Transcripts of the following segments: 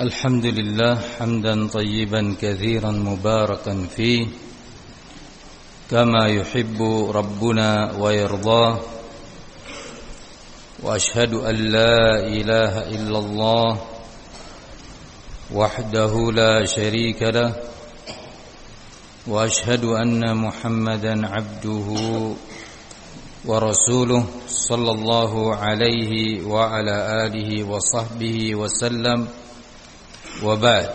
الحمد لله حمدا طيبا كثيرا مباركا فيه كما يحب ربنا ويرضاه وأشهد أن لا إله إلا الله وحده لا شريك له وأشهد أن محمدا عبده ورسوله صلى الله عليه وعلى آله وصحبه وسلم وبعد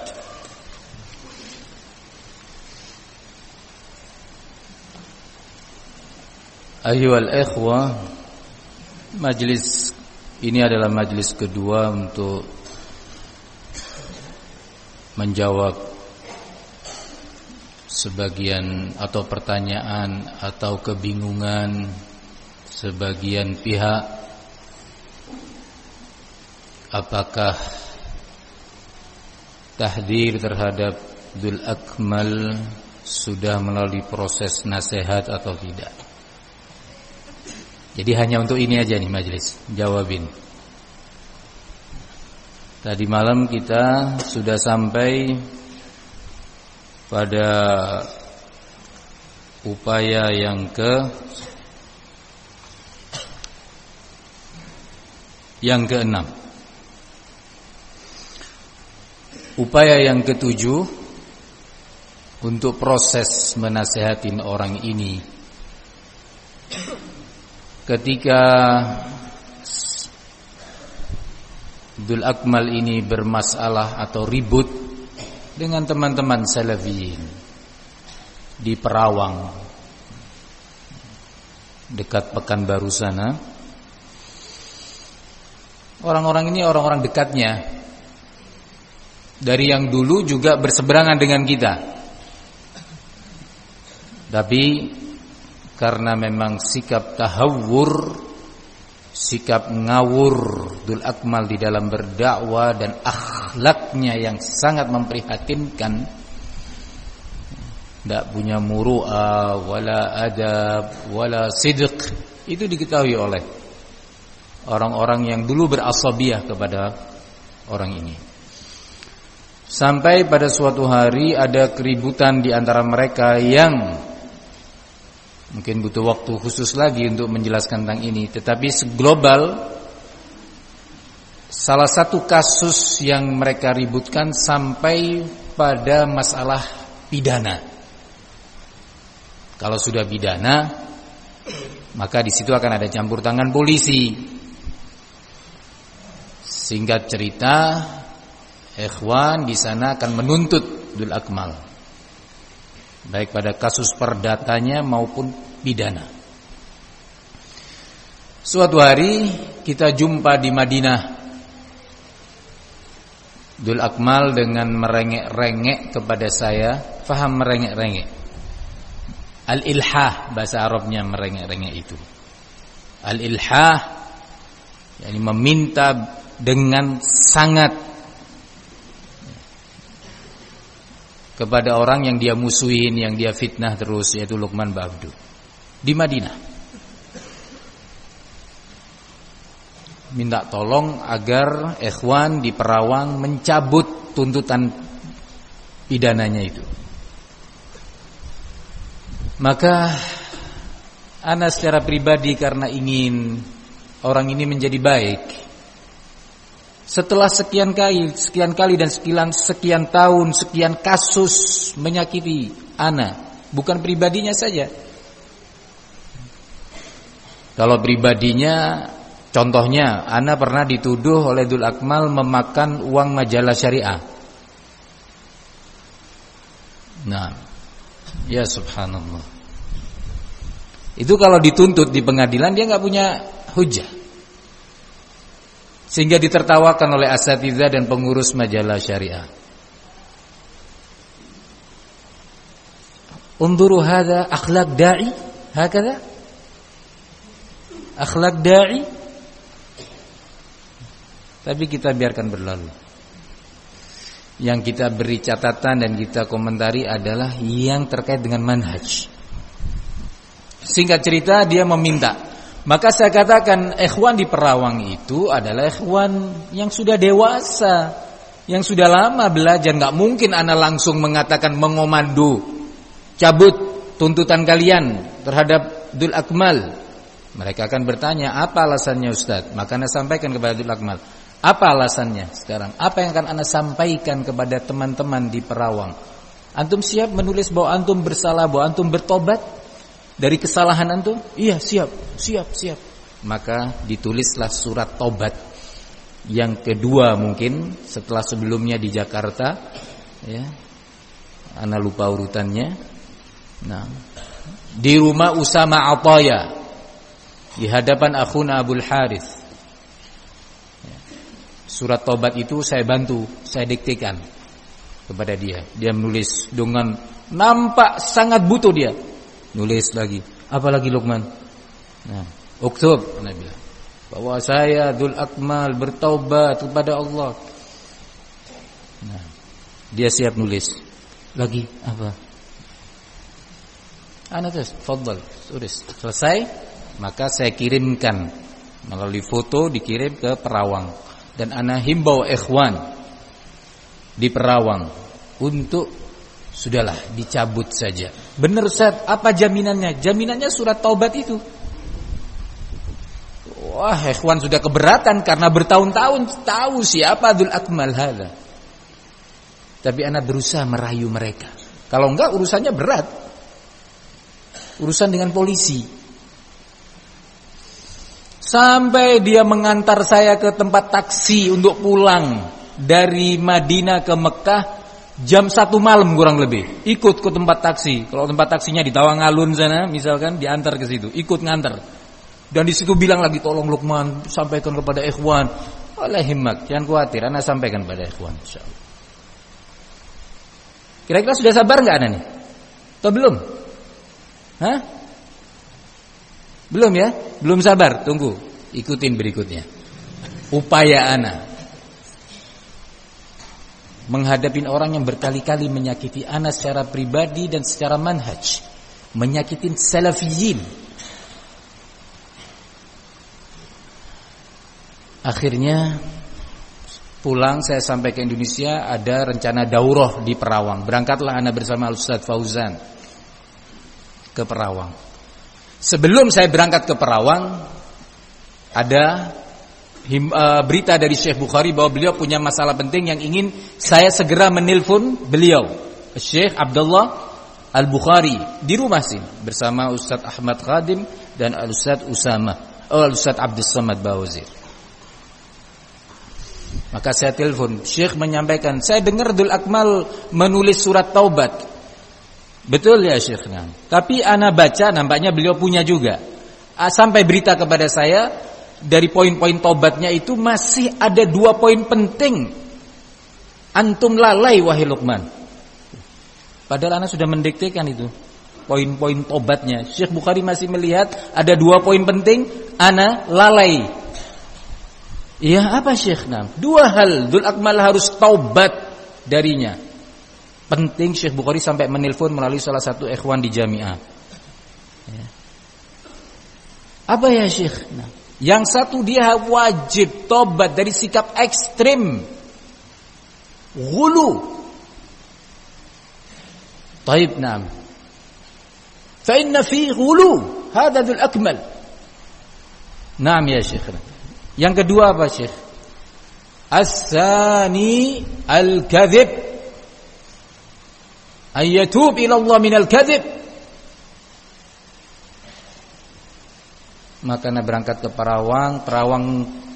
Ayuhal ikhwah Majlis ini adalah majlis kedua untuk Menjawab Sebagian atau pertanyaan Atau kebingungan Sebagian pihak Apakah tahdir terhadap Dul Akmal sudah melalui proses nasihat atau tidak. Jadi hanya untuk ini aja nih majelis jawabin. Tadi malam kita sudah sampai pada upaya yang ke yang keenam. Upaya yang ketujuh untuk proses menasehatin orang ini ketika Dul Akmal ini bermasalah atau ribut dengan teman-teman salafiyin di Perawang dekat Pekanbaru sana. Orang-orang ini orang-orang dekatnya dari yang dulu juga berseberangan dengan kita. Tapi karena memang sikap tahawur, sikap ngawur Dul Akmal di dalam berdakwah dan akhlaknya yang sangat memprihatinkan. Tidak punya muru'ah, wala adab, wala sidq. Itu diketahui oleh orang-orang yang dulu berasabiah kepada orang ini. Sampai pada suatu hari ada keributan di antara mereka yang mungkin butuh waktu khusus lagi untuk menjelaskan tentang ini, tetapi seglobal salah satu kasus yang mereka ributkan sampai pada masalah pidana. Kalau sudah pidana, maka di situ akan ada campur tangan polisi. Singkat cerita, ikhwan di sana akan menuntut Dul Akmal baik pada kasus perdatanya maupun pidana. Suatu hari kita jumpa di Madinah Dul Akmal dengan merengek-rengek kepada saya, faham merengek-rengek. Al-ilhah bahasa Arabnya merengek-rengek itu. Al-ilhah yakni meminta dengan sangat kepada orang yang dia musuhin, yang dia fitnah terus yaitu Luqman Babdu di Madinah. Minta tolong agar ikhwan di Perawang mencabut tuntutan pidananya itu. Maka ana secara pribadi karena ingin orang ini menjadi baik setelah sekian kali, sekian kali dan sekian sekian tahun, sekian kasus menyakiti ana, bukan pribadinya saja. Kalau pribadinya contohnya ana pernah dituduh oleh Dul Akmal memakan uang majalah syariah. Nah, ya subhanallah. Itu kalau dituntut di pengadilan dia nggak punya hujah sehingga ditertawakan oleh asatidzah dan pengurus majalah syariah. Unduru hadza akhlak da'i hakada akhlak da'i tapi kita biarkan berlalu. Yang kita beri catatan dan kita komentari adalah yang terkait dengan manhaj. Singkat cerita dia meminta maka saya katakan ikhwan di Perawang itu adalah ikhwan yang sudah dewasa. yang sudah lama belajar nggak mungkin ana langsung mengatakan mengomando cabut tuntutan kalian terhadap Dul Akmal. Mereka akan bertanya, apa alasannya Ustaz? Maka Anda sampaikan kepada Dul Akmal. Apa alasannya sekarang? Apa yang akan Anda sampaikan kepada teman-teman di Perawang? Antum siap menulis bahwa antum bersalah, bahwa antum bertobat dari kesalahan antum? Iya, siap, siap, siap. Maka ditulislah surat tobat yang kedua mungkin setelah sebelumnya di Jakarta ya. Ana lupa urutannya. Nah, di rumah Usama Ataya di hadapan akhuna Abdul Harith. Ya. Surat tobat itu saya bantu, saya diktekan kepada dia. Dia menulis dengan nampak sangat butuh dia. Nulis lagi. Apalagi Luqman? Nah, uktub ana bilang bahwa saya Dul Akmal bertaubat kepada Allah. Nah, dia siap nulis. Lagi apa? Ana terus, fadal, tulis. Selesai, maka saya kirimkan melalui foto dikirim ke Perawang dan ana himbau ikhwan di Perawang untuk sudahlah dicabut saja. Benar Ustaz, apa jaminannya? Jaminannya surat taubat itu. Wah, ikhwan sudah keberatan karena bertahun-tahun tahu siapa Abdul Akmal hadza. Tapi anak berusaha merayu mereka. Kalau enggak urusannya berat urusan dengan polisi. Sampai dia mengantar saya ke tempat taksi untuk pulang dari Madinah ke Mekah jam satu malam kurang lebih. Ikut ke tempat taksi. Kalau tempat taksinya di Tawangalun sana, misalkan diantar ke situ, ikut ngantar. Dan di situ bilang lagi tolong Lukman sampaikan kepada ikhwan. Oleh himmat, jangan khawatir, Anda sampaikan kepada ikhwan. Kira-kira sudah sabar nggak Anda nih? Atau belum? Hah? Belum ya? Belum sabar, tunggu. Ikutin berikutnya. Upaya ana menghadapi orang yang berkali-kali menyakiti ana secara pribadi dan secara manhaj, menyakitin salafiyin. Akhirnya pulang saya sampai ke Indonesia ada rencana daurah di Perawang. Berangkatlah ana bersama Ustaz Fauzan ke Perawang. Sebelum saya berangkat ke Perawang, ada uh, berita dari Syekh Bukhari bahwa beliau punya masalah penting yang ingin saya segera menelpon beliau, Syekh Abdullah Al-Bukhari di rumah sini bersama Ustaz Ahmad Khadim dan Al-Ustaz Usama, oh Al-Ustaz Abdul Samad Bawazir. Maka saya telepon, Syekh menyampaikan, saya dengar Dul Akmal menulis surat taubat. Betul ya Syekh Tapi ana baca nampaknya beliau punya juga. Ah, sampai berita kepada saya dari poin-poin tobatnya itu masih ada dua poin penting. Antum lalai wahai Luqman. Padahal ana sudah mendiktekan itu. Poin-poin tobatnya. Syekh Bukhari masih melihat ada dua poin penting, ana lalai. Iya apa Syekh Nam? Dua hal Dul Akmal harus taubat darinya. Penting Syekh Bukhari sampai menelpon melalui salah satu ikhwan di jamiah. Ya. Apa ya Syekh? Nah, yang satu dia wajib tobat dari sikap ekstrim. Gulu. Taib nam. Fi gulu. Hada dhul akmal. Naam ya Syekh. Yang kedua apa Syekh? Al-kadhib ayyatub ila Allah minal kadhib maka nak berangkat ke Perawang Perawang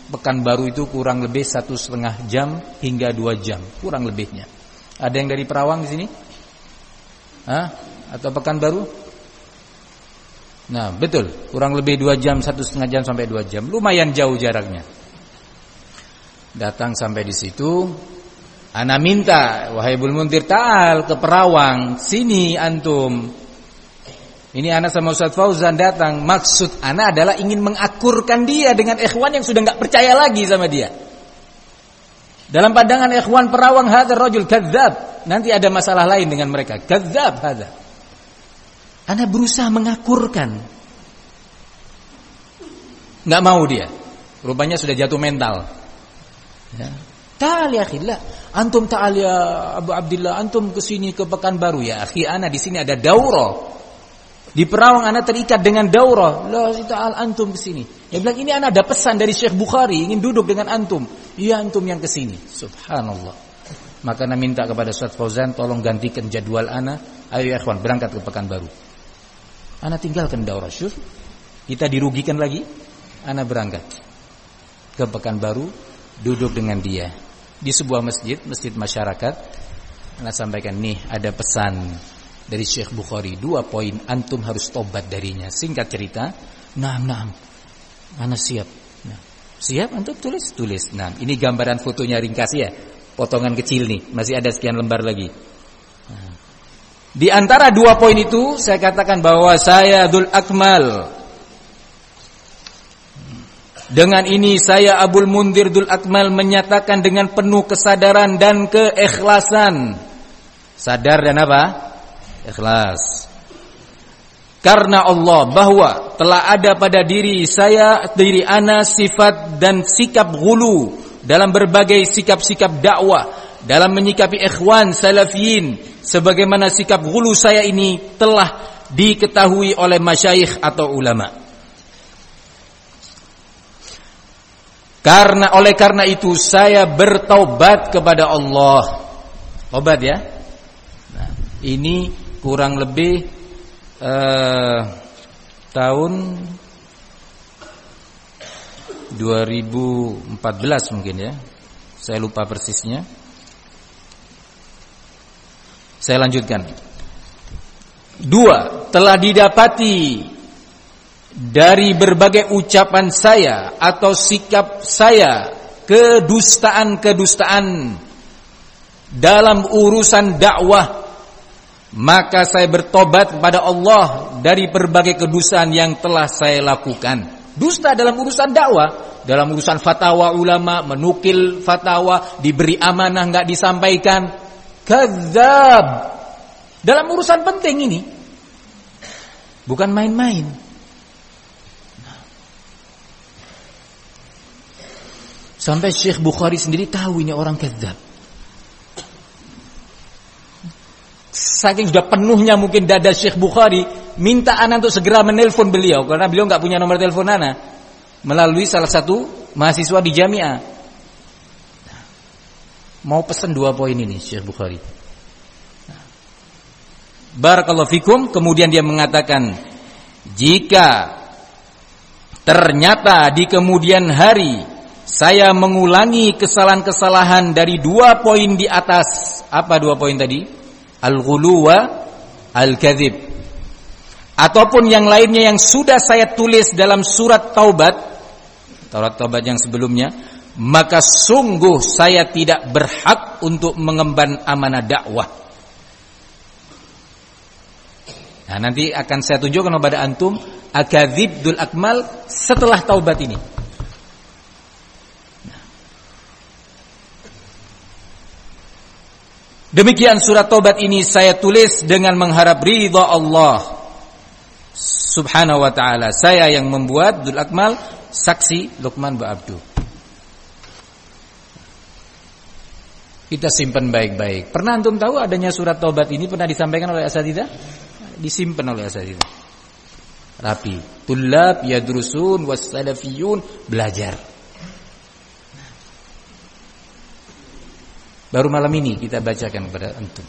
Pekanbaru itu kurang lebih satu setengah jam hingga dua jam kurang lebihnya. Ada yang dari Perawang di sini? Hah? atau Pekanbaru nah betul. Kurang lebih dua jam satu setengah jam sampai dua jam. Lumayan jauh jaraknya. Datang sampai di situ Ana minta wahai Bul Muntir ta'al ke Perawang, sini antum. Ini anak sama Ustaz Fauzan datang, maksud anak adalah ingin mengakurkan dia dengan ikhwan yang sudah nggak percaya lagi sama dia. Dalam pandangan ikhwan Perawang hadzal rajul kadzab. Nanti ada masalah lain dengan mereka. Kadzab hadza. Ana berusaha mengakurkan. Nggak mau dia. Rupanya sudah jatuh mental. Ya. Ta'al ya Antum ta'al ya Abu Abdullah, antum ke sini ke Pekanbaru ya. Akhi ana di sini ada daurah. Di Perawang ana terikat dengan daurah. La ta'al antum ke sini. Dia bilang ini ana ada pesan dari Syekh Bukhari ingin duduk dengan antum. Iya antum yang ke sini. Subhanallah. Maka ana minta kepada Ustaz Fauzan tolong gantikan jadwal ana. Ayo ya ikhwan berangkat ke Pekanbaru. Ana tinggalkan daurah syuf. Kita dirugikan lagi. Ana berangkat ke Pekanbaru duduk dengan dia di sebuah masjid, masjid masyarakat. Anda sampaikan nih ada pesan dari Syekh Bukhari dua poin antum harus tobat darinya. Singkat cerita, nah, nah, mana siap? Nah, siap antum tulis tulis. Nah, ini gambaran fotonya ringkas ya, potongan kecil nih, masih ada sekian lembar lagi. Nah. Di antara dua poin itu saya katakan bahwa saya Abdul Akmal dengan ini saya Abul Mundir Dul Akmal menyatakan dengan penuh kesadaran dan keikhlasan. Sadar dan apa? Ikhlas. Karena Allah bahwa telah ada pada diri saya, diri ana sifat dan sikap gulu dalam berbagai sikap-sikap dakwah, dalam menyikapi ikhwan salafiyin sebagaimana sikap gulu saya ini telah diketahui oleh masyayikh atau ulama. Karena oleh karena itu saya bertaubat kepada Allah. Tobat ya. Nah, ini kurang lebih uh, tahun 2014 mungkin ya. Saya lupa persisnya. Saya lanjutkan. Dua, telah didapati dari berbagai ucapan saya atau sikap saya kedustaan-kedustaan dalam urusan dakwah maka saya bertobat kepada Allah dari berbagai kedustaan yang telah saya lakukan. Dusta dalam urusan dakwah, dalam urusan fatwa ulama, menukil fatwa, diberi amanah nggak disampaikan. Kadzab. Dalam urusan penting ini bukan main-main. Sampai Syekh Bukhari sendiri tahu ini orang kedzab. Saking sudah penuhnya mungkin dada Syekh Bukhari, minta Ana untuk segera menelpon beliau karena beliau nggak punya nomor telepon Ana melalui salah satu mahasiswa di Jamiah. Mau pesan dua poin ini Syekh Bukhari. Barakallahu fikum, kemudian dia mengatakan jika ternyata di kemudian hari saya mengulangi kesalahan-kesalahan dari dua poin di atas. Apa dua poin tadi? Al-ghulu wa al-kadzib. Ataupun yang lainnya yang sudah saya tulis dalam surat Taubat, surat Taubat yang sebelumnya, maka sungguh saya tidak berhak untuk mengemban amanah dakwah. Nah, nanti akan saya tunjukkan kepada antum akadzib dul akmal setelah taubat ini. Demikian surat tobat ini saya tulis dengan mengharap ridha Allah Subhanahu wa taala. Saya yang membuat Dul Akmal saksi Luqman Bu Abdu. Kita simpan baik-baik. Pernah antum tahu adanya surat tobat ini pernah disampaikan oleh asatidzah? Disimpan oleh asatidzah. Rapi. Tulab yadrusun was salafiyun belajar. Baru malam ini kita bacakan kepada antum.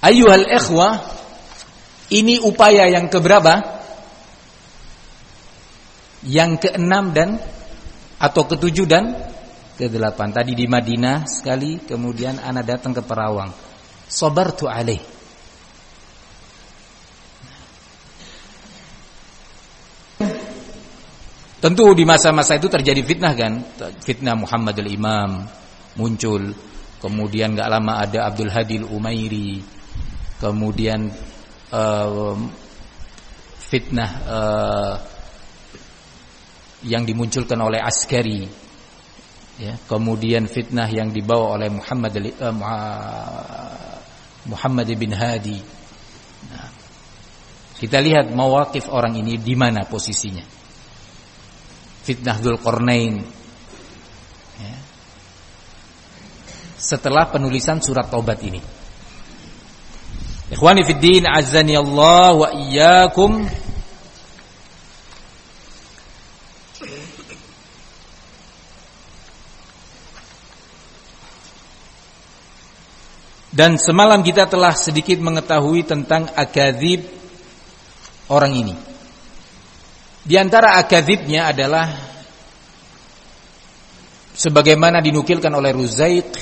Ayuhal ikhwah, ini upaya yang keberapa? Yang keenam dan atau ketujuh dan kedelapan. Tadi di Madinah sekali, kemudian anak datang ke Perawang. Sabartu alaih. Tentu di masa-masa itu terjadi fitnah kan, fitnah Muhammad al-Imam, muncul. Kemudian nggak lama ada Abdul Hadil Umairi. Kemudian uh, fitnah uh, yang dimunculkan oleh askari. Ya, kemudian fitnah yang dibawa oleh Muhammad uh, Muhammad bin Hadi. Nah, kita lihat mawakif orang ini di mana posisinya. Fitnah Dzulqarnain setelah penulisan surat taubat ini. Ikhwani fid din azani Allah wa iyyakum Dan semalam kita telah sedikit mengetahui tentang akadzib orang ini. Di antara akadzibnya adalah sebagaimana dinukilkan oleh Ruzaik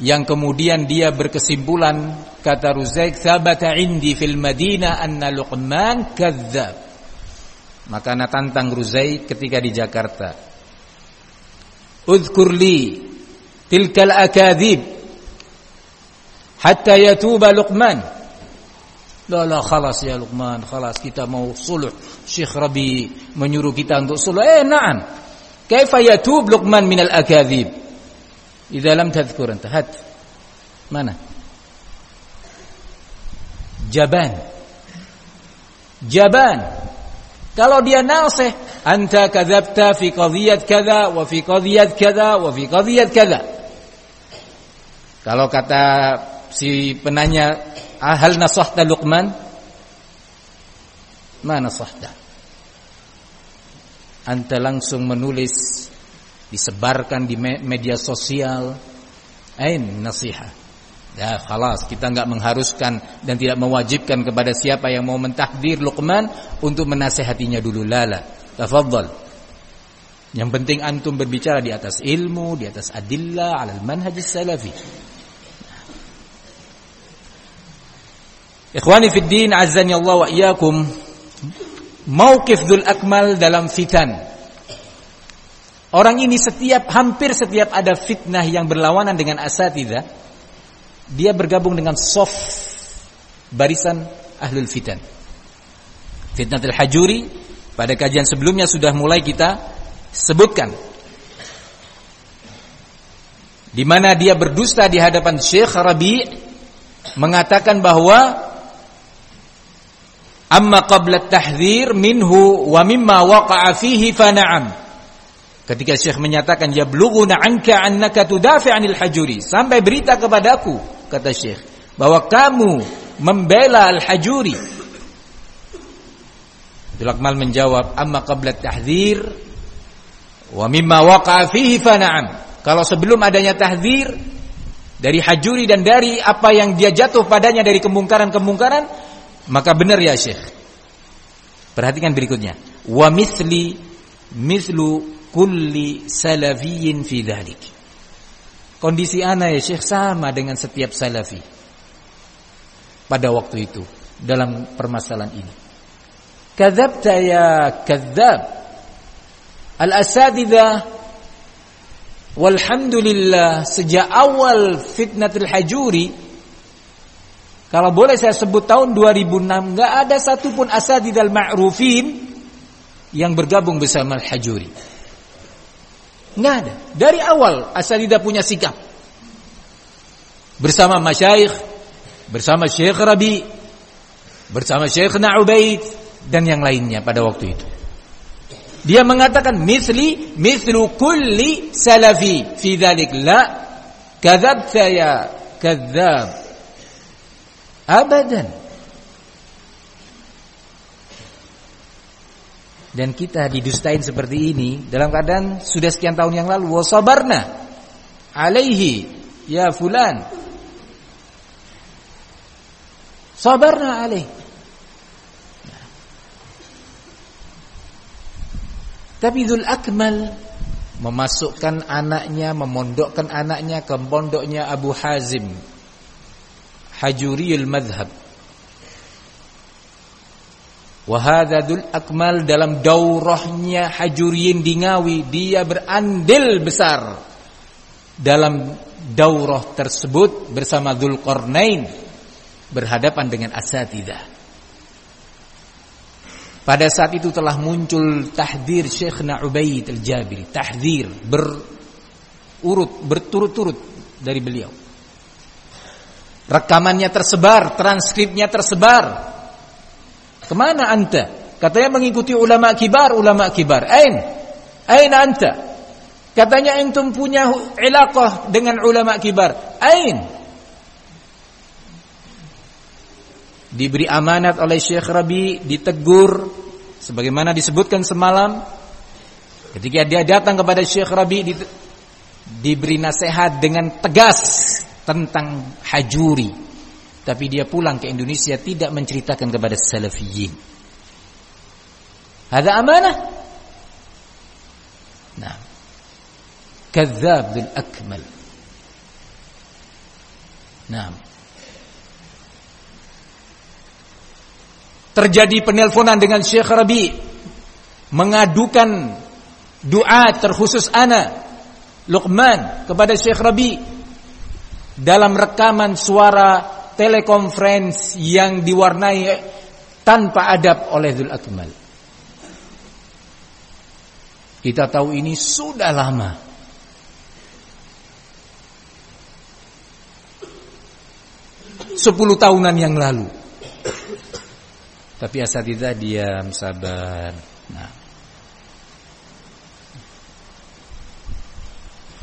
yang kemudian dia berkesimpulan kata Ruzaik sabata indi fil Madinah anna Luqman kadzab. Maka ana tantang Ruzaik ketika di Jakarta. Udhkur li tilkal akadzib hatta yatuba Luqman. La la khalas ya Luqman, khalas kita mau suluh. Syekh Rabi menyuruh kita untuk suluh. Eh, na'am. Kaifa yatub Luqman min al-akadzib? Idza lam tadhkur anta hat. Mana? Jaban. Jaban. Kalau dia nasih, anta kadzabta fi qadhiyat kadza wa fi qadhiyat kadza wa fi qadhiyat kadza. Kalau kata si penanya hal nasahta Luqman mana nasahta anta langsung menulis disebarkan di media sosial. Ain nasihat ya khalas kita enggak mengharuskan dan tidak mewajibkan kepada siapa yang mau mentahdir Luqman untuk menasehatinya dulu. Lala tafadhal. Yang penting antum berbicara di atas ilmu, di atas adillah, alal manhaj salafi. Ikhwani fid din Allah wa iyyakum. Mauqif dzul akmal dalam fitan. Orang ini setiap hampir setiap ada fitnah yang berlawanan dengan asatidzah dia bergabung dengan soft barisan ahlul fitan. Fitnatul Hajuri pada kajian sebelumnya sudah mulai kita sebutkan di mana dia berdusta di hadapan Syekh Rabi mengatakan bahwa Amma qabla tahdhir minhu wa mimma waqa'a fihi fa na'am. Ketika Syekh menyatakan ya blughuna anka annaka tudafi' anil hajuri sampai berita kepadaku kata Syekh bahwa kamu membela al-hajuri. Abdul menjawab amma qabla tahdhir wa mimma waqa'a fa na'am. Kalau sebelum adanya tahdzir dari hajuri dan dari apa yang dia jatuh padanya dari kemungkaran-kemungkaran maka benar ya Syekh. Perhatikan berikutnya. Wa misli mislu kulli salafiyyin fi dhalik. Kondisi ana ya Syekh sama dengan setiap salafi pada waktu itu dalam permasalahan ini. Kadzabta ya kadzab. Al-asatidzah walhamdulillah sejak awal fitnatul hajuri kalau boleh saya sebut tahun 2006 nggak ada satupun asadidal ma'rufin yang bergabung bersama Al-Hajuri. Nggak ada. Dari awal asadidah punya sikap. Bersama masyayikh, bersama Syekh Rabi, bersama Syekh Na'ubaid dan yang lainnya pada waktu itu. Dia mengatakan misli mislu kulli salafi fi dzalik la kadzabta ya kadzab Abadan. Dan kita didustain seperti ini dalam keadaan sudah sekian tahun yang lalu wasabarna alaihi ya fulan. Sabarna alaihi. Tapi Dzul Akmal memasukkan anaknya, memondokkan anaknya ke pondoknya Abu Hazim Hajuriyul Madhab Wahadadul Akmal dalam daurahnya Hajuriyin di Ngawi Dia berandil besar Dalam daurah tersebut Bersama Dhul Qarnain Berhadapan dengan Asatidah Pada saat itu telah muncul tahdir Syekh Na'ubaid al-Jabiri Tahdir berurut, berturut-turut dari beliau Rekamannya tersebar, transkripnya tersebar. Ke mana anta? Katanya mengikuti ulama kibar, ulama kibar. Ain? Ain anta? Katanya antum punya ilaqah dengan ulama kibar. Ain? Diberi amanat oleh Syekh Rabi, ditegur sebagaimana disebutkan semalam. Ketika dia datang kepada Syekh Rabi diberi nasihat dengan tegas tentang hajuri. Tapi dia pulang ke Indonesia tidak menceritakan kepada salafiyin. Ada amanah. Nah. Kadzab bil akmal. Nah. Terjadi penelponan dengan Syekh Rabi mengadukan doa terkhusus ana Luqman kepada Syekh Rabi dalam rekaman suara telekonferensi yang diwarnai tanpa adab oleh Zul Akmal. Kita tahu ini sudah lama. Sepuluh tahunan yang lalu. Tapi asatidah diam, sabar. Nah.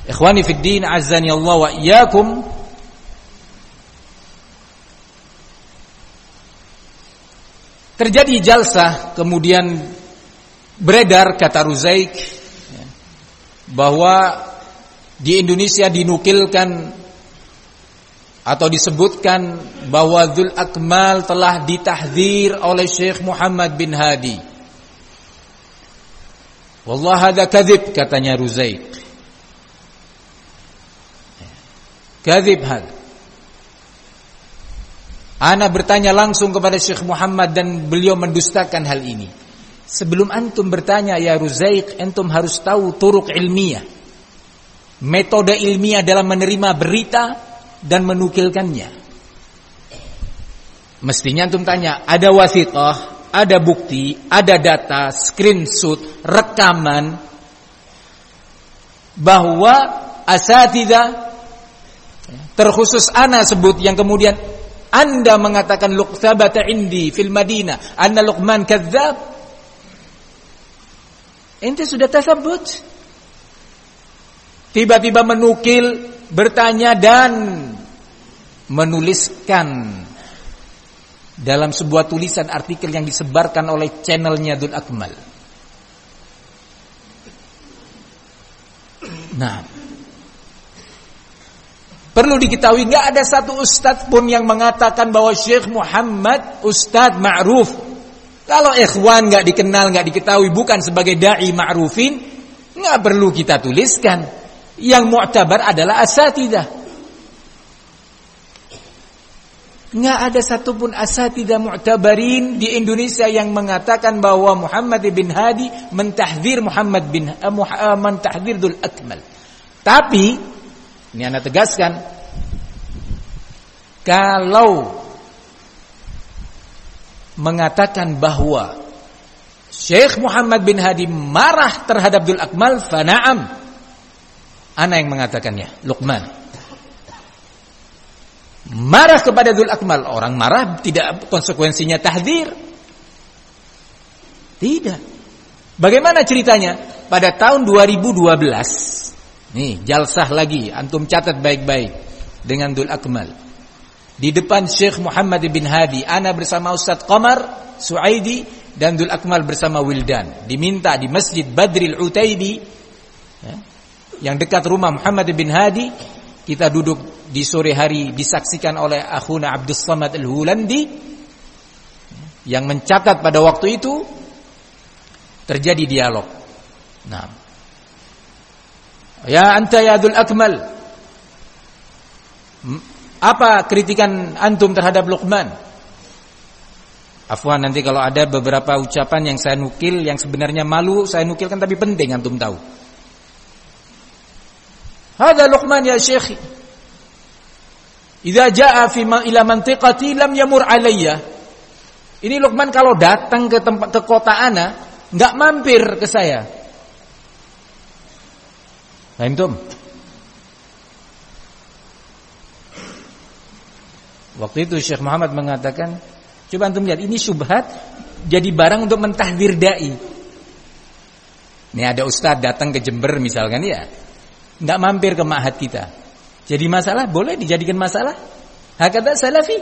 Ikhwani fid din Allah wa iyyakum. Terjadi jalsah kemudian beredar kata Ruzaik ya, bahwa di Indonesia dinukilkan atau disebutkan bahwa Dzul Akmal telah ditahdzir oleh Syekh Muhammad bin Hadi. Wallah hada kadzib katanya Ruzaik. Kadzib hal. Ana bertanya langsung kepada Syekh Muhammad dan beliau mendustakan hal ini. Sebelum antum bertanya ya Ruzaik, antum harus tahu turuk ilmiah. Metode ilmiah dalam menerima berita dan menukilkannya. Mestinya antum tanya, ada wasitah, ada bukti, ada data, screenshot, rekaman bahwa asatidah terkhusus ana sebut yang kemudian anda mengatakan luqtabata indi fil Madinah anna Luqman kadzab ente sudah tasabut tiba-tiba menukil bertanya dan menuliskan dalam sebuah tulisan artikel yang disebarkan oleh channelnya Dul Akmal. Nah, perlu diketahui nggak ada satu ustadz pun yang mengatakan bahwa Syekh Muhammad ustadz ma'ruf. Kalau ikhwan nggak dikenal, nggak diketahui, bukan sebagai dai ma'rufin, nggak perlu kita tuliskan. Yang mu'tabar adalah asatidah. Nggak ada satupun asatidah mu'tabarin di Indonesia yang mengatakan bahwa Muhammad bin Hadi mentahdir Muhammad bin uh, mentahdir Dul Akmal. Tapi ini anda tegaskan kalau mengatakan bahwa Syekh Muhammad bin Hadi marah terhadap Dul Akmal, fana'am Ana yang mengatakannya, Luqman. Marah kepada Dhul Akmal. Orang marah tidak konsekuensinya tahdir. Tidak. Bagaimana ceritanya? Pada tahun 2012. Nih, jalsah lagi. Antum catat baik-baik. Dengan Dhul Akmal. Di depan Syekh Muhammad bin Hadi. Ana bersama Ustaz Qamar, Suaidi. Dan Dhul Akmal bersama Wildan. Diminta di Masjid Badril Utaibi. Ya yang dekat rumah Muhammad bin Hadi kita duduk di sore hari disaksikan oleh akhuna Abdus Samad Al-Hulandi yang mencatat pada waktu itu terjadi dialog. Nah. Ya anta ya Akmal. Apa kritikan antum terhadap Luqman? Afwan nanti kalau ada beberapa ucapan yang saya nukil yang sebenarnya malu saya nukilkan tapi penting antum tahu. Hada Luqman ya Syekh. Idza jaa fi ila mantiqati lam yamur alayya. Ini Luqman kalau datang ke tempat ke kota ana enggak mampir ke saya. Paham tum? Waktu itu Syekh Muhammad mengatakan, coba antum lihat ini syubhat jadi barang untuk mentahdir dai. Ini ada ustadz datang ke Jember misalkan ya, nggak mampir ke ma'had kita. Jadi masalah boleh dijadikan masalah. Hakata salafi.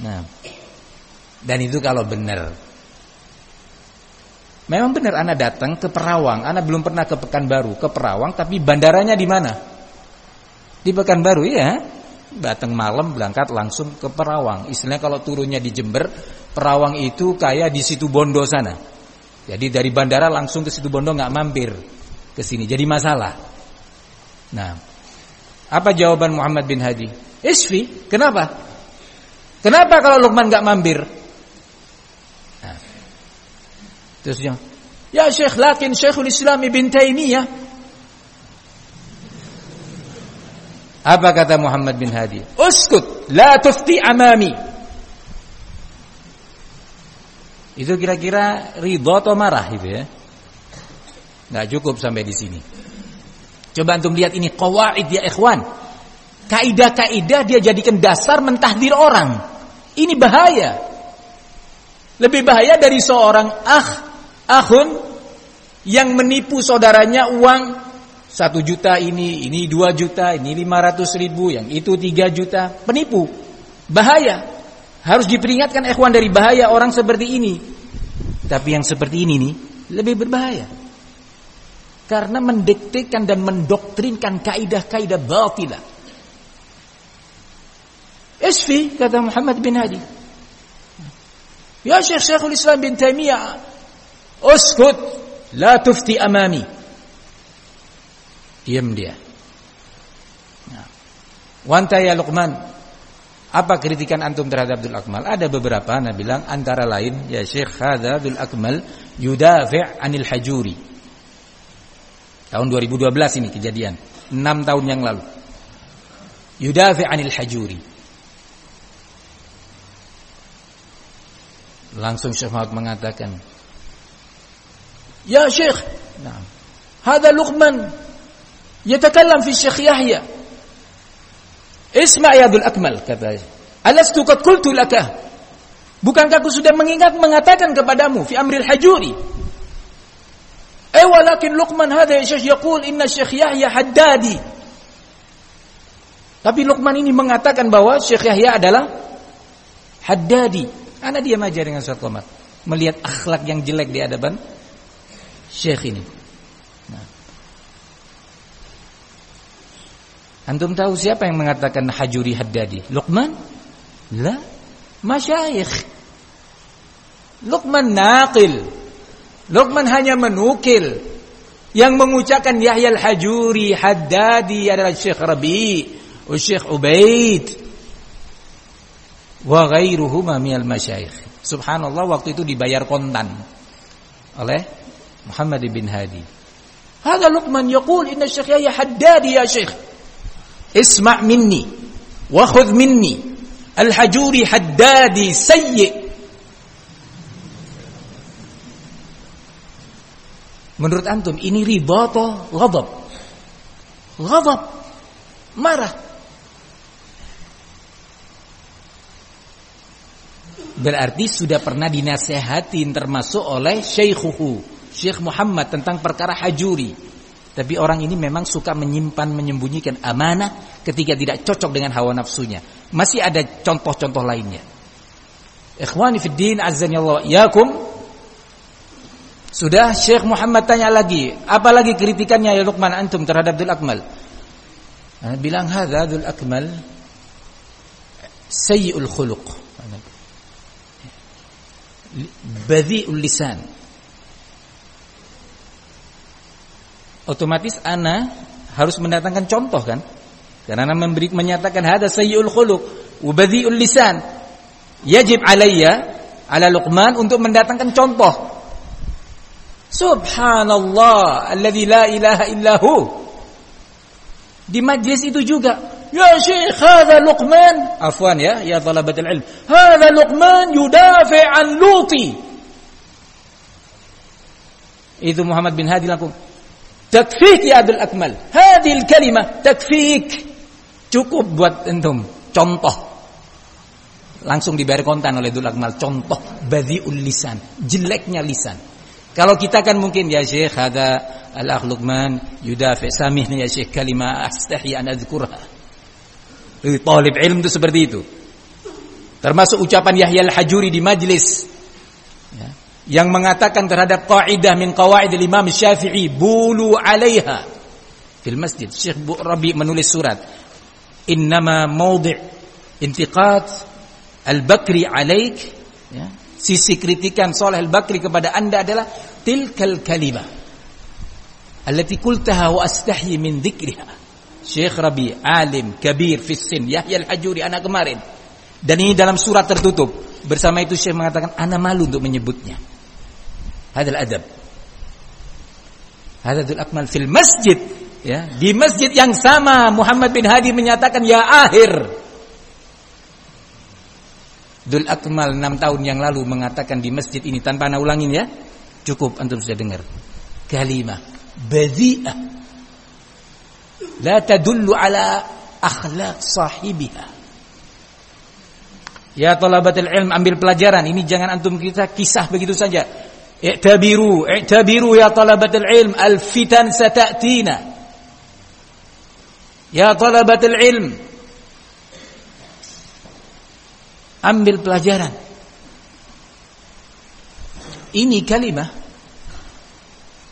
Nah. Dan itu kalau benar. Memang benar anak datang ke Perawang, anak belum pernah ke Pekanbaru, ke Perawang tapi bandaranya di mana? Di Pekanbaru ya. Datang malam berangkat langsung ke Perawang. Istilahnya kalau turunnya di Jember, Perawang itu kayak di situ Bondo sana. Jadi dari bandara langsung ke situ Bondo nggak mampir ke sini. Jadi masalah. Nah, apa jawaban Muhammad bin Hadi? Isfi, kenapa? Kenapa kalau Luqman nggak mampir? Nah. Terus dia, ya Syekh, lakin Syekhul Islam Ibn Taimiyah. Apa kata Muhammad bin Hadi? Uskut, la tufti amami. Itu kira-kira ridho atau marah itu ya? Nggak cukup sampai di sini. Coba antum lihat ini qawaid ya ikhwan. Kaidah-kaidah dia jadikan dasar mentahdir orang. Ini bahaya. Lebih bahaya dari seorang ah, ahun yang menipu saudaranya uang satu juta ini, ini dua juta, ini lima ratus ribu, yang itu tiga juta. Penipu. Bahaya. Harus diperingatkan ikhwan dari bahaya orang seperti ini. Tapi yang seperti ini nih lebih berbahaya. Karena mendiktekan dan mendoktrinkan kaidah-kaidah batilah. Isfi kata Muhammad bin Hadi. Ya Syekh Syekhul Islam bin Taimiyah, uskut, la tufti amami. Diam dia. Nah. Ya Luqman, apa kritikan antum terhadap Abdul Akmal? Ada beberapa Nah bilang antara lain ya Syekh hadza Abdul Akmal yudafi' anil hajuri. Tahun 2012 ini kejadian. 6 tahun yang lalu. Yudafi' anil hajuri. Langsung Syekh Muhammad mengatakan, "Ya Syekh, nah, hadza Luqman yatakallam fi Syekh Yahya." Isma' ya Abdul Akmal kata. Alastu qad qultu laka. Bukankah aku sudah mengingat mengatakan kepadamu fi amril hajuri? Eh walakin Luqman hadha ya Syekh yaqul inna Syekh Yahya haddadi. Tapi Luqman ini mengatakan bahwa Syekh Yahya adalah haddadi. Ana dia aja dengan suatu komat. Melihat akhlak yang jelek di hadapan Syekh ini. Antum tahu siapa yang mengatakan hajuri haddadi? Luqman? La. Masyayikh. Luqman naqil. Luqman hanya menukil. Yang mengucapkan Yahya al-Hajuri haddadi adalah Syekh Rabi, Syekh Ubaid wa ghairuhuma minal masyayikh. Subhanallah waktu itu dibayar kontan oleh Muhammad bin Hadi. Hada Luqman yaqul inna Syekh Yahya haddadi ya Syekh. اسمع مني وخذ مني الحجوري حدادي سيء Menurut antum ini riba atau ghadab? Ghadab. Marah. Berarti sudah pernah dinasehatin termasuk oleh syekhuhu, Syekh Muhammad tentang perkara hajuri. Tapi orang ini memang suka menyimpan, menyembunyikan amanah ketika tidak cocok dengan hawa nafsunya. Masih ada contoh-contoh lainnya. Ikhwani fi din azan yakum. Sudah Syekh Muhammad tanya lagi, apa lagi kritikannya ya Luqman antum terhadap Abdul Akmal? Bilang hadza Abdul Akmal sayyi'ul khuluq. Badhi'ul lisan otomatis ana harus mendatangkan contoh kan? Karena ana memberi menyatakan hada sayyul khuluq wa badhi'ul lisan. Yajib alayya ala Luqman untuk mendatangkan contoh. Subhanallah alladzi la ilaha illahu. Di majlis itu juga, Syekh, hadha Luqman, afwan ya, ya talabatul ilm. Hadha Luqman yudafi' an Luti. Itu Muhammad bin Hadi langsung Takfik ya Abdul Akmal. Hadil kalimah takfik. Cukup buat entum. Contoh. Langsung dibayar kontan oleh Abdul Akmal. Contoh. Badhi'ul lisan. Jeleknya lisan. Kalau kita kan mungkin ya Syekh ada al-akh Luqman yudafi samihna ya Syekh kalimah astahi an adzkurha. Talib ilm itu seperti itu. Termasuk ucapan Yahya al-Hajuri di majlis ya, yang mengatakan terhadap kaidah min qawaid Imam Syafi'i bulu 'alaiha fil masjid. Syekh Rabi menulis surat innama mawdi' intiqad al-Bakri 'alaik ya Sisi kritikan Saleh Al-Bakri kepada anda adalah tilkal kalimah. Allati qultaha wa astahyi min dzikriha. Syekh Rabi, alim, kabir, fissin, Yahya Al-Hajuri, anak kemarin. Dan ini dalam surat tertutup. Bersama itu Syekh mengatakan, ana malu untuk menyebutnya. Hadal adab. Hadal akmal fil masjid. Ya, di masjid yang sama Muhammad bin Hadi menyatakan ya akhir Dul Akmal 6 tahun yang lalu mengatakan di masjid ini tanpa ana ulangin ya. Cukup antum sudah dengar. Kalimah badhi'ah la tadullu ala akhlaq sahibiha. Ya talabatul ilm ambil pelajaran. Ini jangan antum kita kisah begitu saja. I'tabiru, i'tabiru ya talabatul ilm al-fitan sata'tina. Ya talabatul ilm Ambil pelajaran. Ini kalimah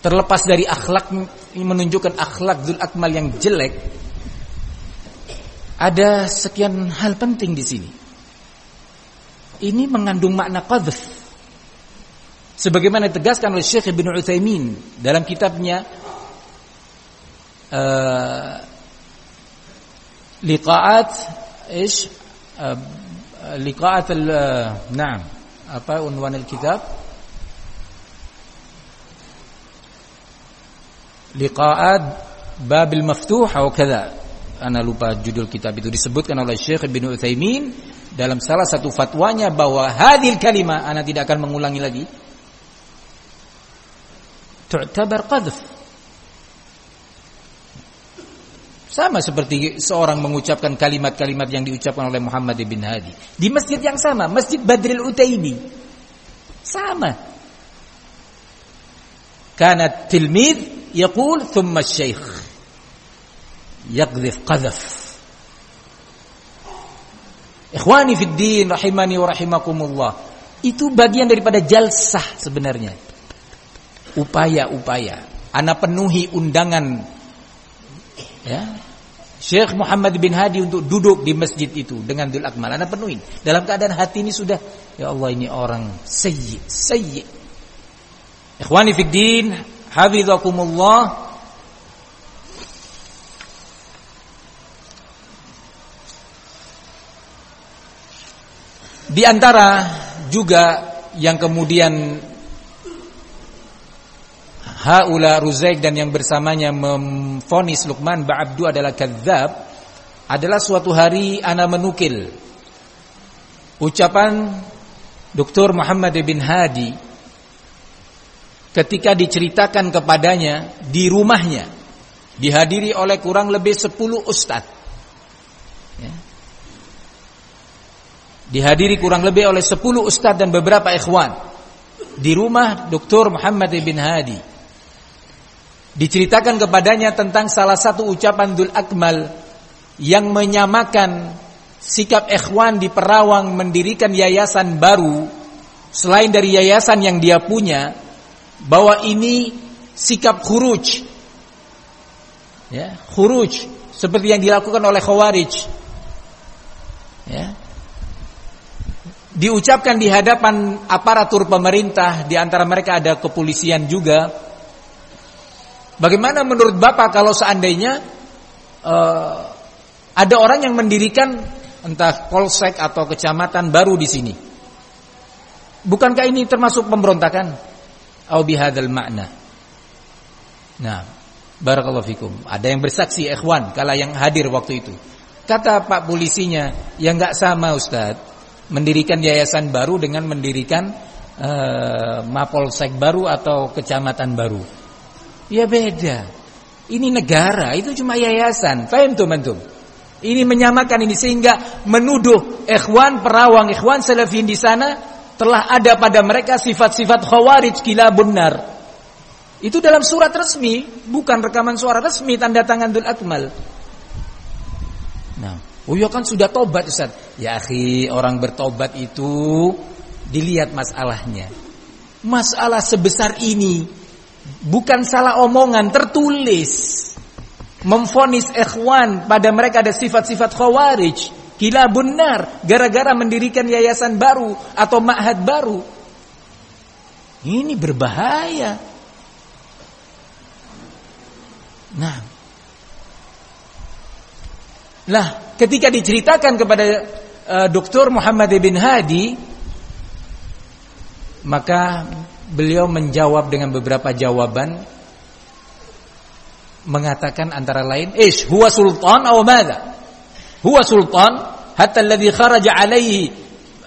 terlepas dari akhlak menunjukkan akhlak Zul Akmal yang jelek. Ada sekian hal penting di sini. Ini mengandung makna qadhf. Sebagaimana ditegaskan oleh Syekh Ibn Utsaimin dalam kitabnya uh, Liqa'at ish uh, liqa'at na'am apa unwan al-kitab liqa'at babil maftuh atau kada ana lupa judul kitab itu disebutkan oleh Syekh Ibnu Utsaimin dalam salah satu fatwanya bahwa hadil kalimah ana tidak akan mengulangi lagi tu'tabar qadhf Sama seperti seorang mengucapkan kalimat-kalimat yang diucapkan oleh Muhammad bin Hadi. Di masjid yang sama, Masjid Badril Utaibi. Sama. Karena tilmid yaqul thumma syekh. Yaqdhif qadhaf. Ikhwani fid din rahimani wa rahimakumullah. Itu bagian daripada jalsah sebenarnya. Upaya-upaya. Anak penuhi undangan ya Syekh Muhammad bin Hadi untuk duduk di masjid itu dengan Dul Akmal. Anda penuhin. Dalam keadaan hati ini sudah, ya Allah ini orang sayyi, sayyi. Ikhwani fi din, hafizakumullah. Di antara juga yang kemudian Haula Ruzaik dan yang bersamanya memfonis Luqman Ba'abdu adalah kadzab adalah suatu hari ana menukil ucapan Dr. Muhammad bin Hadi ketika diceritakan kepadanya di rumahnya dihadiri oleh kurang lebih 10 ustaz ya. dihadiri kurang lebih oleh 10 ustaz dan beberapa ikhwan di rumah Dr. Muhammad bin Hadi Diceritakan kepadanya tentang salah satu ucapan Dul Akmal yang menyamakan sikap ikhwan di Perawang mendirikan yayasan baru. Selain dari yayasan yang dia punya bahwa ini sikap khuruj. Ya khuruj seperti yang dilakukan oleh khawarij. Ya. Diucapkan di hadapan aparatur pemerintah di antara mereka ada kepolisian juga Bagaimana menurut Bapak kalau seandainya uh, ada orang yang mendirikan entah polsek atau kecamatan baru di sini? Bukankah ini termasuk pemberontakan? Au bihadzal makna. Nah, barakallahu fikum. Ada yang bersaksi ikhwan kala yang hadir waktu itu. Kata Pak polisinya, yang enggak sama Ustaz, mendirikan yayasan baru dengan mendirikan uh, mapolsek baru atau kecamatan baru. Ya beda. Ini negara, itu cuma yayasan. Faham tuh mantum? Ini menyamakan ini sehingga menuduh ikhwan perawang, ikhwan salafin di sana telah ada pada mereka sifat-sifat khawarij kila benar. Itu dalam surat resmi, bukan rekaman suara resmi tanda tangan Dul Akmal. Nah, oh ya kan sudah tobat Ustaz. Ya akhi, orang bertobat itu dilihat masalahnya. Masalah sebesar ini bukan salah omongan, tertulis memfonis ikhwan pada mereka ada sifat-sifat khawarij, kila benar gara-gara mendirikan yayasan baru atau ma'had baru. Ini berbahaya. Nah. Lah, ketika diceritakan kepada uh, Dr. Muhammad bin Hadi maka beliau menjawab dengan beberapa jawaban mengatakan antara lain ish huwa sultan atau madza huwa sultan hatta alladhi kharaja alaihi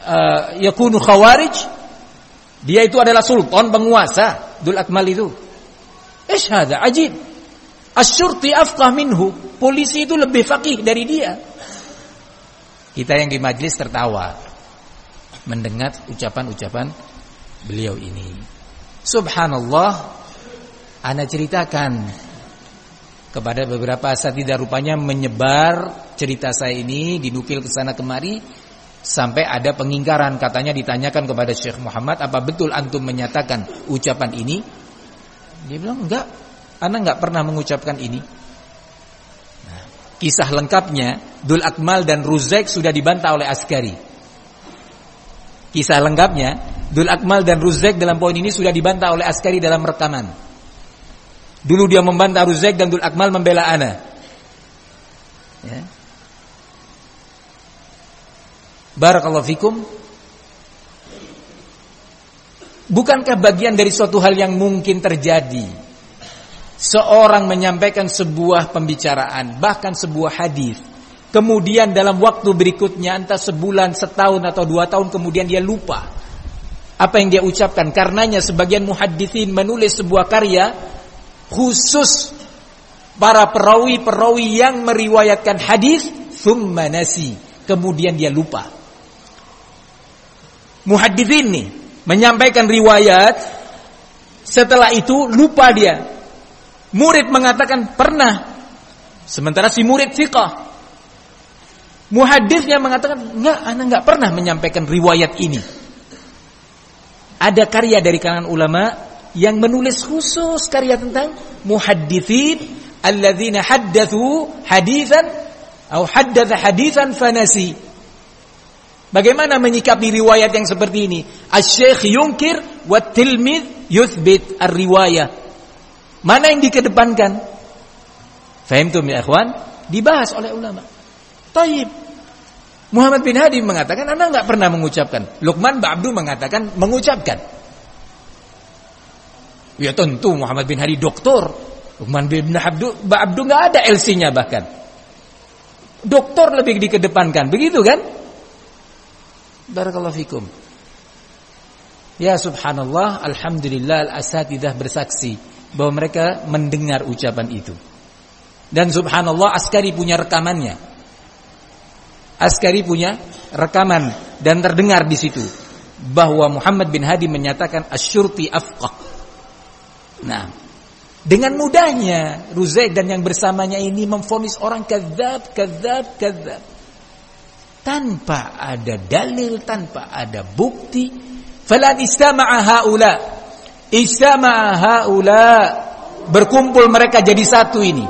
uh, yakunu khawarij? Dia itu adalah sultan penguasa Dul Akmal itu. Ish hadza ajib. Asyurti afqah minhu. Polisi itu lebih faqih dari dia. Kita yang di majlis tertawa mendengar ucapan-ucapan beliau ini subhanallah ana ceritakan kepada beberapa asatidah rupanya menyebar cerita saya ini dinukil ke sana kemari sampai ada pengingkaran. Katanya ditanyakan kepada Syekh Muhammad apa betul antum menyatakan ucapan ini? Dia bilang enggak ana enggak pernah mengucapkan ini. Nah, kisah lengkapnya Dul Akmal dan Ruzaik sudah dibantah oleh Askari kisah lengkapnya Dul Akmal dan Ruzaik dalam poin ini sudah dibantah oleh Askari dalam rekaman Dulu dia membantah Ruzaik dan Dul Akmal membela Ana. Ya. Barakallahu fikum. Bukankah bagian dari suatu hal yang mungkin terjadi? Seorang menyampaikan sebuah pembicaraan, bahkan sebuah hadis. Kemudian dalam waktu berikutnya entah sebulan, setahun atau dua tahun kemudian dia lupa apa yang dia ucapkan. Karenanya sebagian muhadithin menulis sebuah karya khusus para perawi-perawi yang meriwayatkan hadis thumma nasi. Kemudian dia lupa. Muhaditsin nih menyampaikan riwayat setelah itu lupa dia. Murid mengatakan pernah. Sementara si murid fiqah muhadisnya mengatakan enggak anak enggak pernah menyampaikan riwayat ini ada karya dari kalangan ulama yang menulis khusus karya tentang muhaddithin alladzina haddathu hadithan atau haddatha hadithan fanasi. Bagaimana menyikapi riwayat yang seperti ini? Asy-syekh yunkir wa tilmid yuthbit ar-riwayah. Mana yang dikedepankan? Fahimtum ya ikhwan? Dibahas oleh ulama. Taib. Muhammad bin Hadi mengatakan, Anda enggak pernah mengucapkan. Luqman Ba'abdu mengatakan, mengucapkan. Ya tentu Muhammad bin Hadi doktor. Uman bin Abdu, Abdu nggak ada LC-nya bahkan. Doktor lebih dikedepankan, begitu kan? Barakallahu fikum. Ya subhanallah, alhamdulillah al-asatidah bersaksi bahwa mereka mendengar ucapan itu. Dan subhanallah Askari punya rekamannya. Askari punya rekaman dan terdengar di situ bahwa Muhammad bin Hadi menyatakan asyurti afqah Nah, dengan mudahnya Ruzaik dan yang bersamanya ini memfonis orang kadzab, kadzab, kadzab. Tanpa ada dalil, tanpa ada bukti. Falan istama'a haula. Istama'a haula. Berkumpul mereka jadi satu ini.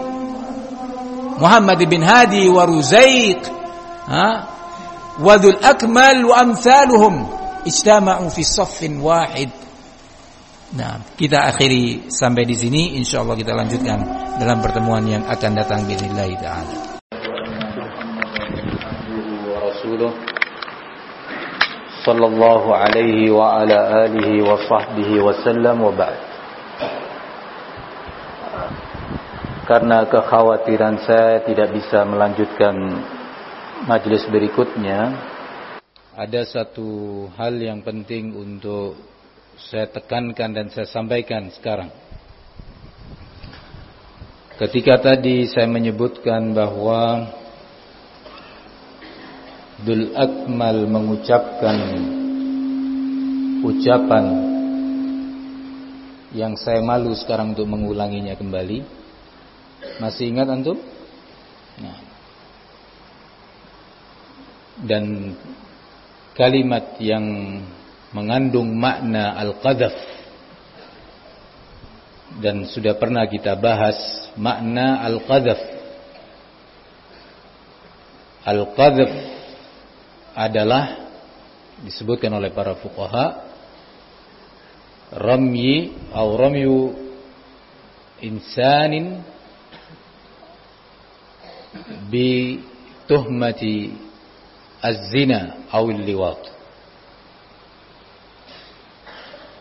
Muhammad bin Hadi wa Ruzaik. Wadul akmal wa amthaluhum. Istama'u fi saffin wahid. Nah, kita akhiri sampai di sini. Insyaallah kita lanjutkan dalam pertemuan yang akan datang bismillah taala. wa sallam wa ba'd. Karena kekhawatiran saya tidak bisa melanjutkan majlis berikutnya, ada satu hal yang penting untuk saya tekankan dan saya sampaikan sekarang. Ketika tadi saya menyebutkan bahwa Dul Akmal mengucapkan ucapan yang saya malu sekarang untuk mengulanginya kembali. Masih ingat antum? Nah. Dan kalimat yang mengandung makna al-qadhaf dan sudah pernah kita bahas makna al-qadhaf. Al-qadhaf adalah disebutkan oleh para fuqaha ramyi atau ramyu insanin bi tuhmati az-zina atau liwat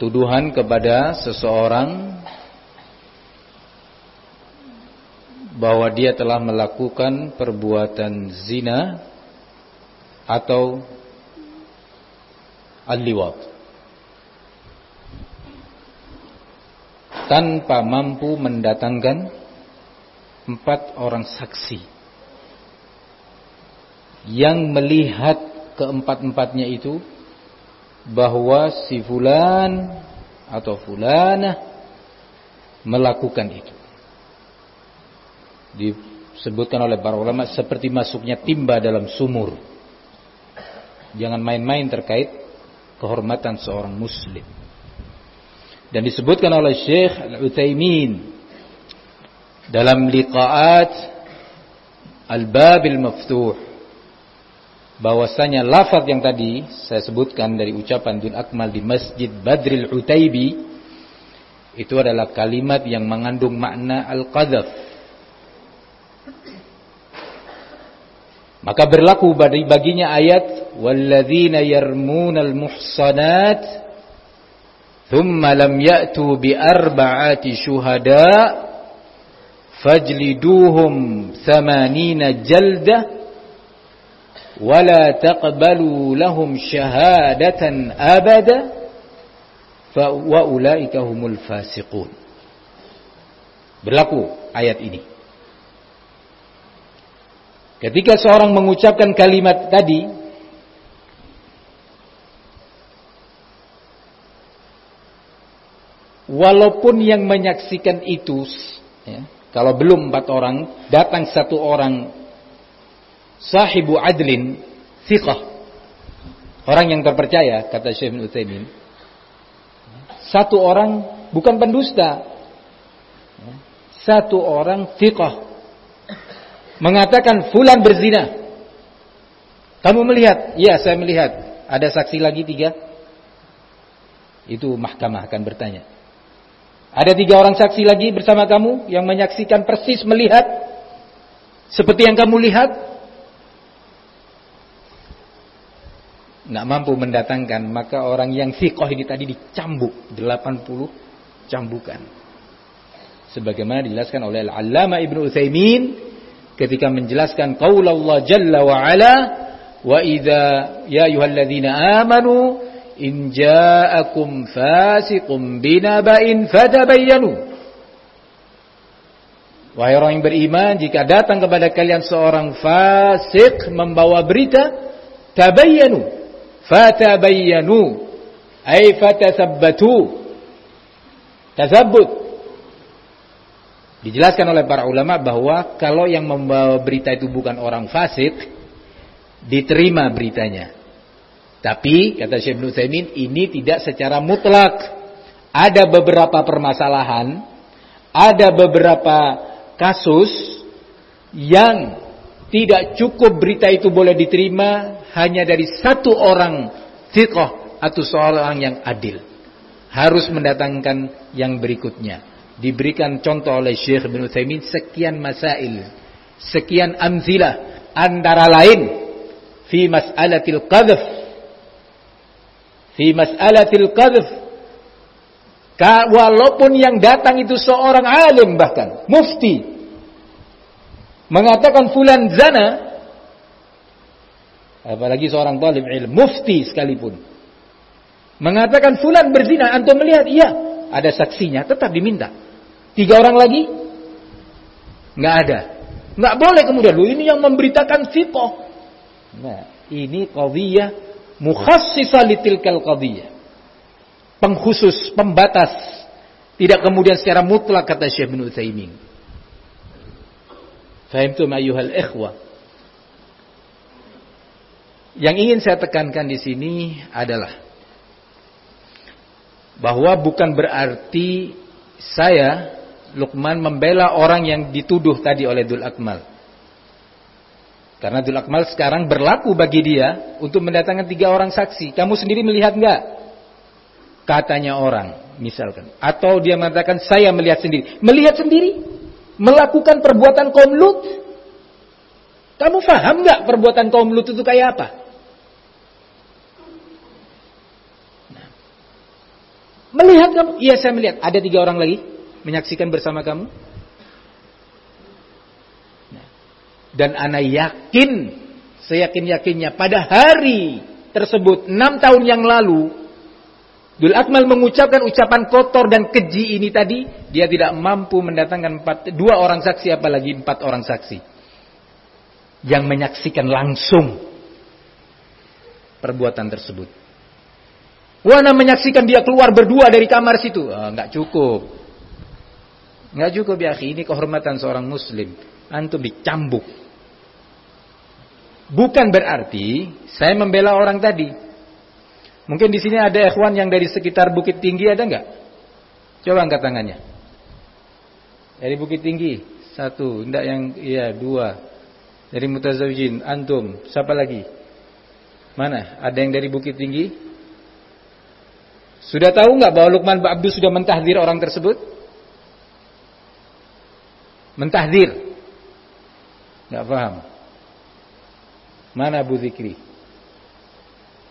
tuduhan kepada seseorang bahwa dia telah melakukan perbuatan zina atau al-liwat. Tanpa mampu mendatangkan empat orang saksi yang melihat keempat-empatnya itu bahwa si fulan atau fulana melakukan itu disebutkan oleh para ulama seperti masuknya timba dalam sumur. Jangan main-main terkait kehormatan seorang muslim. Dan disebutkan oleh Syekh Al-Utsaimin dalam liqaat Al-Babil Maftuh bahwasanya lafaz yang tadi saya sebutkan dari ucapan Dun Akmal di Masjid Badril Utaibi itu adalah kalimat yang mengandung makna al-qadzaf Maka berlaku baginya ayat walladzina yarmunal muhsanat thumma lam ya'tu bi arba'ati syuhada fajliduhum thamanina jalda lahum syahadatan abada fa wa ulaika humul fasiqun. Berlaku ayat ini. Ketika seorang mengucapkan kalimat tadi Walaupun yang menyaksikan itu ya, Kalau belum empat orang Datang satu orang Sahibu adlin Thiqah Orang yang terpercaya Kata Syekh Utsaimin Satu orang bukan pendusta Satu orang thiqah mengatakan fulan berzina. Kamu melihat? Ya, saya melihat. Ada saksi lagi tiga? Itu mahkamah akan bertanya. Ada tiga orang saksi lagi bersama kamu yang menyaksikan persis melihat seperti yang kamu lihat? Nggak mampu mendatangkan, maka orang yang sikoh ini tadi dicambuk. 80 cambukan. Sebagaimana dijelaskan oleh Al-Allama Ibnu Utsaimin ketika menjelaskan qaul Allah Jalla wa Ala wa idza ya ayyuhalladzina amanu in ja'akum fasiqun binaba'in fatabayyanu. Wahai orang yang beriman jika datang kepada kalian seorang fasik membawa berita tabayyanu fatabayyanu ay fatasabbatu tasabbut Dijelaskan oleh para ulama bahwa kalau yang membawa berita itu bukan orang fasik, diterima beritanya. Tapi kata Syekh Ibnu ini tidak secara mutlak. Ada beberapa permasalahan, ada beberapa kasus yang tidak cukup berita itu boleh diterima hanya dari satu orang fiqh atau seorang yang adil. Harus mendatangkan yang berikutnya. Diberikan contoh oleh Syekh bin Utsaimin sekian masail, sekian amzilah antara lain fi mas'alatil qadhf. Fi mas'alatil qadhf. Walaupun yang datang itu seorang alim bahkan mufti mengatakan fulan zana apalagi seorang talib ilmu mufti sekalipun mengatakan fulan berzina antum melihat iya ada saksinya tetap diminta Tiga orang lagi? Nggak ada. Nggak boleh kemudian. Lu ini yang memberitakan fiqh. Nah, ini qadiyah mukhassisa litilkal qadiyah. pengkhusus, pembatas. Tidak kemudian secara mutlak kata Syekh bin Utsaimin. Fahimtum ayyuhal ikhwa? Yang ingin saya tekankan di sini adalah bahwa bukan berarti saya Luqman membela orang yang dituduh tadi oleh Dul Akmal. Karena Dul Akmal sekarang berlaku bagi dia untuk mendatangkan tiga orang saksi. Kamu sendiri melihat enggak? Katanya orang, misalkan. Atau dia mengatakan saya melihat sendiri. Melihat sendiri? Melakukan perbuatan kaum Lut? Kamu paham enggak perbuatan kaum Lut itu kayak apa? Nah. Melihat kamu? Iya saya melihat. Ada tiga orang lagi menyaksikan bersama kamu? Nah, dan anak yakin, seyakin-yakinnya pada hari tersebut, enam tahun yang lalu, Dul Akmal mengucapkan ucapan kotor dan keji ini tadi, dia tidak mampu mendatangkan empat, dua orang saksi, apalagi empat orang saksi. Yang menyaksikan langsung perbuatan tersebut. Wana menyaksikan dia keluar berdua dari kamar situ. Oh, enggak cukup. Enggak cukup ya ini kehormatan seorang muslim. Antum dicambuk. Bukan berarti saya membela orang tadi. Mungkin di sini ada ikhwan yang dari sekitar Bukit Tinggi ada enggak? Coba angkat tangannya. Dari Bukit Tinggi satu, enggak yang iya dua. Dari Mutazawijin, antum, siapa lagi? Mana? Ada yang dari Bukit Tinggi? Sudah tahu enggak bahwa Lukman Abdul sudah mentahdir orang tersebut? mentahdir. Enggak paham. Mana Abu Zikri?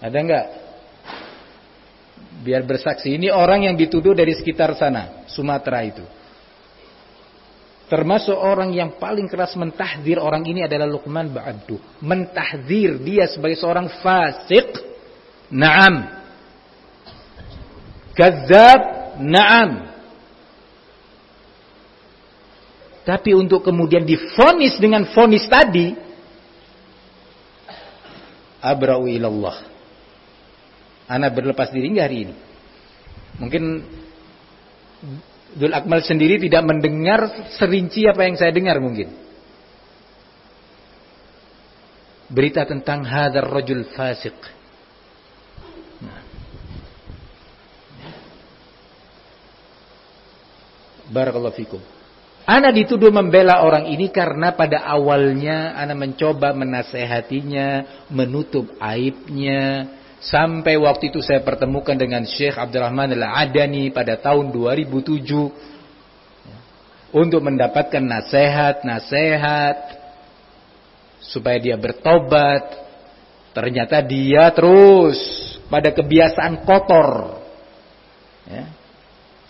Ada enggak? Biar bersaksi. Ini orang yang dituduh dari sekitar sana, Sumatera itu. Termasuk orang yang paling keras mentahdir orang ini adalah Luqman Ba'abdu. Mentahdir dia sebagai seorang fasik. Naam. Kazab. Naam. Tapi untuk kemudian difonis dengan fonis tadi, abra'u ilallah. Anak berlepas diri enggak hari ini? Mungkin Dul Akmal sendiri tidak mendengar serinci apa yang saya dengar mungkin. Berita tentang hadar rajul fasik. Nah. Barakallahu fikum. Ana dituduh membela orang ini karena pada awalnya Ana mencoba menasehatinya, menutup aibnya. Sampai waktu itu saya pertemukan dengan Syekh Abdurrahman Al-Adani pada tahun 2007. Untuk mendapatkan nasihat-nasihat. Supaya dia bertobat. Ternyata dia terus pada kebiasaan kotor. Ya.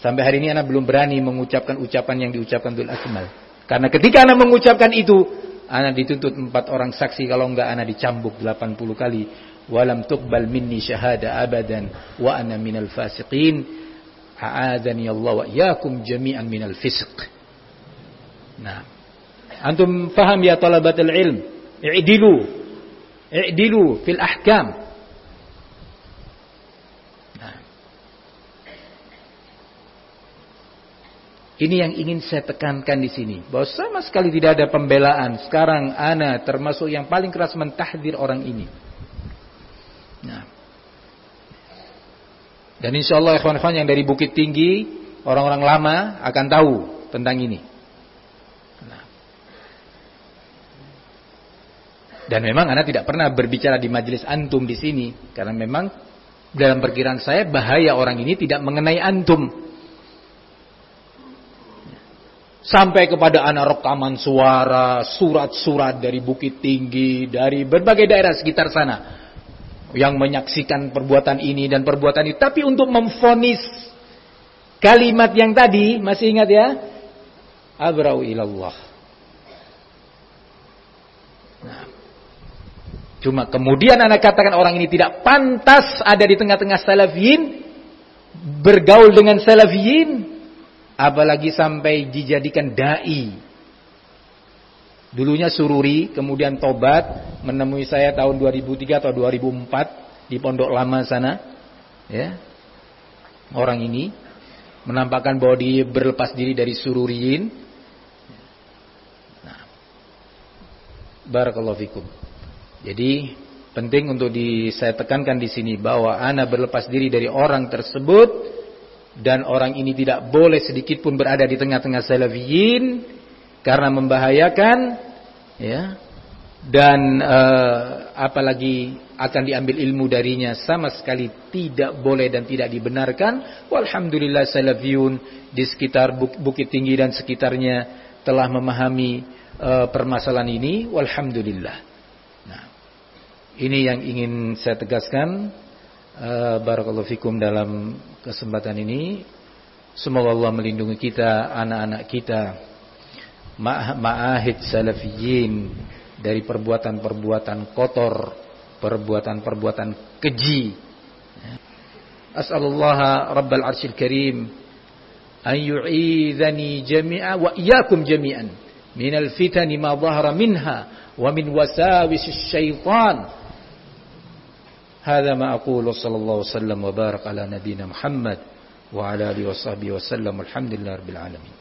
Sampai hari ini anak belum berani mengucapkan ucapan yang diucapkan Dul Akmal. Karena ketika anak mengucapkan itu, anak dituntut empat orang saksi kalau enggak anak dicambuk 80 kali. Walam tuqbal minni syahada abadan wa ana minal fasiqin. A'adani Allah wa yakum jami'an minal fisq. Nah, antum faham ya talabatul ilm? I'dilu. I'dilu fil ahkam. Ini yang ingin saya tekankan di sini. Bahwa sama sekali tidak ada pembelaan. Sekarang ana termasuk yang paling keras mentahdir orang ini. Nah. Dan insya Allah ikhwan-ikhwan yang dari Bukit Tinggi, orang-orang lama akan tahu tentang ini. Nah. Dan memang anak tidak pernah berbicara di majelis antum di sini. Karena memang dalam perkiraan saya bahaya orang ini tidak mengenai antum. Sampai kepada anak rekaman suara, surat-surat dari Bukit Tinggi, dari berbagai daerah sekitar sana. Yang menyaksikan perbuatan ini dan perbuatan itu. Tapi untuk memfonis kalimat yang tadi, masih ingat ya? Abrau ilallah. Nah, cuma kemudian anak katakan orang ini tidak pantas ada di tengah-tengah salafiyin. Bergaul dengan salafiyin apalagi sampai dijadikan dai. Dulunya sururi, kemudian tobat, menemui saya tahun 2003 atau 2004 di Pondok Lama sana, ya. orang ini menampakkan bahwa dia berlepas diri dari sururiyin. Nah, barakallahu fikum. Jadi penting untuk di, saya tekankan di sini bahwa ana berlepas diri dari orang tersebut dan orang ini tidak boleh sedikit pun berada di tengah-tengah salafiyin karena membahayakan ya dan uh, apalagi akan diambil ilmu darinya sama sekali tidak boleh dan tidak dibenarkan. Walhamdulillah salafiyun di sekitar Bukit Tinggi dan sekitarnya telah memahami uh, permasalahan ini. Walhamdulillah. Nah, ini yang ingin saya tegaskan. Uh, Barakallahu fikum dalam kesempatan ini. Semoga Allah melindungi kita, anak-anak kita, ma'ahid salafiyin dari perbuatan-perbuatan kotor, perbuatan-perbuatan keji. As'alullah Rabbal Arsyil Karim an yu'idhani jami'a wa iyyakum jami'an min al-fitani ma dhahara minha wa min wasawis asy-syaitan. هذا ما أقول صلى الله وسلم وبارك على نبينا محمد وعلى آله وصحبه وسلم والحمد لله رب العالمين